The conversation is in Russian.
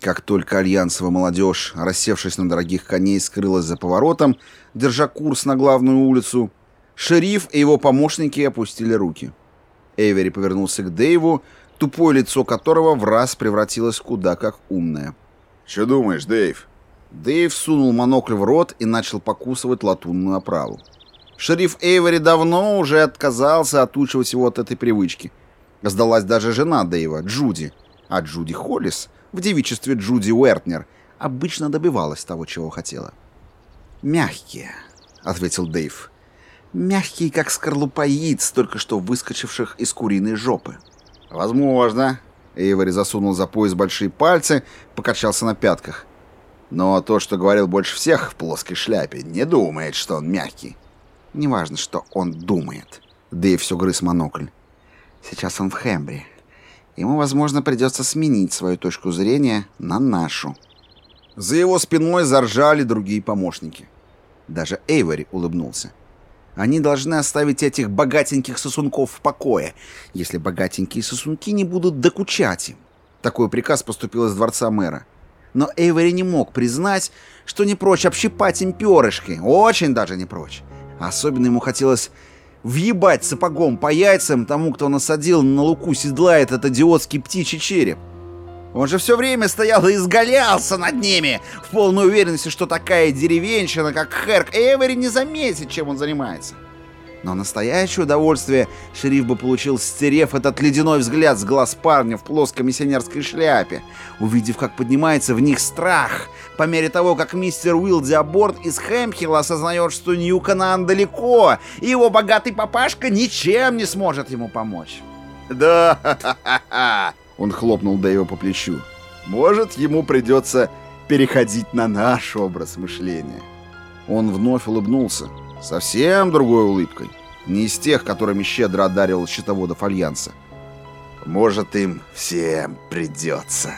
Как только альянсовая молодежь, рассевшись на дорогих коней, скрылась за поворотом, держа курс на главную улицу, шериф и его помощники опустили руки. Эйвери повернулся к Дэйву, тупое лицо которого в раз превратилось куда как умное. «Что думаешь, Дэйв?» Дэйв сунул монокль в рот и начал покусывать латунную оправу. Шериф Эйвери давно уже отказался отучивать его от этой привычки. Сдалась даже жена Дэйва, Джуди. А Джуди Холлис, в девичестве Джуди Уэртнер, обычно добивалась того, чего хотела. «Мягкие», — ответил Дэйв. «Мягкие, как скорлупа яиц, только что выскочивших из куриной жопы». «Возможно». Эйвори засунул за пояс большие пальцы, покачался на пятках. Но то, что говорил больше всех в плоской шляпе, не думает, что он мягкий. Неважно, что он думает. Дэйв все грыз монокль. Сейчас он в Хэмбре. Ему, возможно, придется сменить свою точку зрения на нашу. За его спиной заржали другие помощники. Даже Эйвори улыбнулся. Они должны оставить этих богатеньких сосунков в покое, если богатенькие сосунки не будут докучать им. Такой приказ поступил из дворца мэра. Но Эйвори не мог признать, что не прочь общипать им перышки. Очень даже не прочь. Особенно ему хотелось въебать сапогом по яйцам тому, кто насадил на луку седла этот идиотский птичий череп. Он же все время стоял и изгалялся над ними, в полной уверенности, что такая деревенщина, как Херк Эвери, не заметит, чем он занимается. Но настоящее удовольствие шериф бы получил, стерев этот ледяной взгляд с глаз парня в плоской миссионерской шляпе, увидев, как поднимается в них страх, по мере того, как мистер Уилди Аборт из Хэмхилла осознает, что Нью-Канаан далеко, и его богатый папашка ничем не сможет ему помочь. «Да, ха-ха-ха!» Он хлопнул Дэйва по плечу. «Может, ему придется переходить на наш образ мышления». Он вновь улыбнулся, совсем другой улыбкой, не из тех, которыми щедро одаривал щитоводов Альянса. Может, им всем придется.